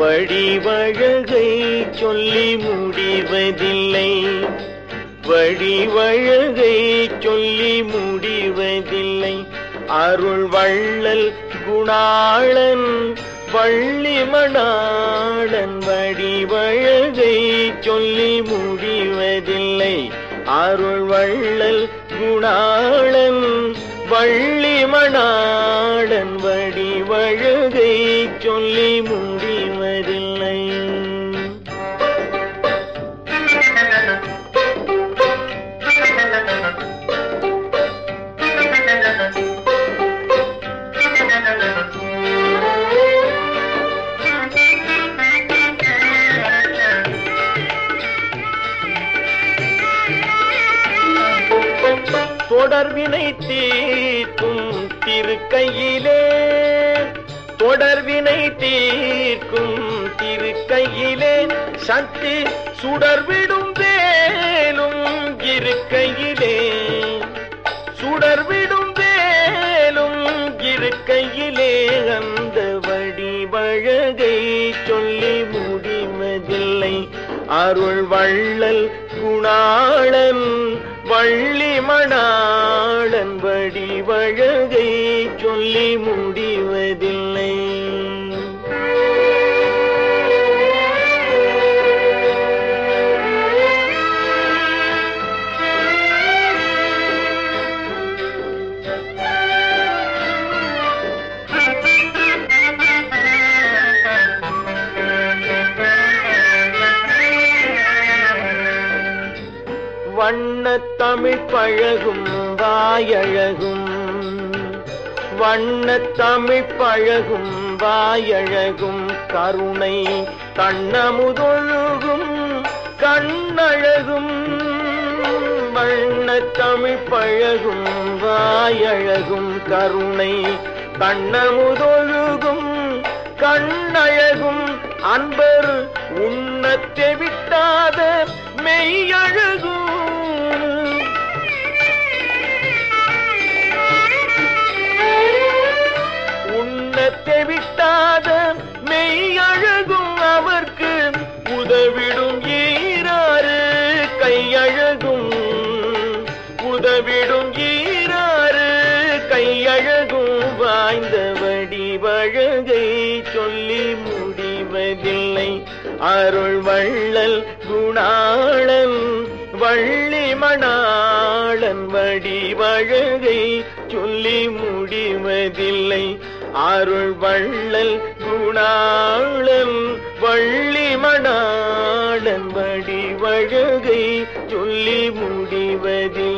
வடிவழகை சொல்லி முடிவதில்லை. வடிவழகை சொல்லி முடிவதில்லை. அருள் வள்ளல் குணாளன் வள்ளி வள்ளிமணாளன் வடிவழகை சொல்லி முடிவதில்லை. அருள் வள்ளல் குணாளன் வள்ளி வள்ளிமணாளன் தொடர்வினை தீர்க்கும் திருக்கையிலே. தொடர்வினை தீர்க்கும் திருக்கையிலே. சக்தி சுடர்விடும் வேலும் இருக்கையிலே. சுடர்விடும் வேலும் இருக்கையிலே. அந்த வடிவழகை சொல்லி முடிவதில்லை அருள் வள்ளல் குணாளன் வள்ள வண்ண தமிழ் பழகும் வாயழகும். வண்ண தமிழ் பழகும் வாயழகும். கருணை கண்ணமுதொழுகும் கண்ணழகும். வண்ண தமிழ் பழகும் வாயழகும். கருணை கண்ணமுதொழுகும் கண்ணழகும். அன்பர் உண்ணத்தை விட்டாத மெய்யழ வாய்ந்த வடிவழகை சொல்லி முடிவதில்லை. அருள் வள்ளல் குணாளன் வள்ளி வள்ளிமணாளன் வடிவழகை சொல்லி முடிவதில்லை. அருள் வள்ளல் குணாளன் வள்ளி வள்ளிமணாளன் வடிவழகை சொல்லி முடிவதில்லை.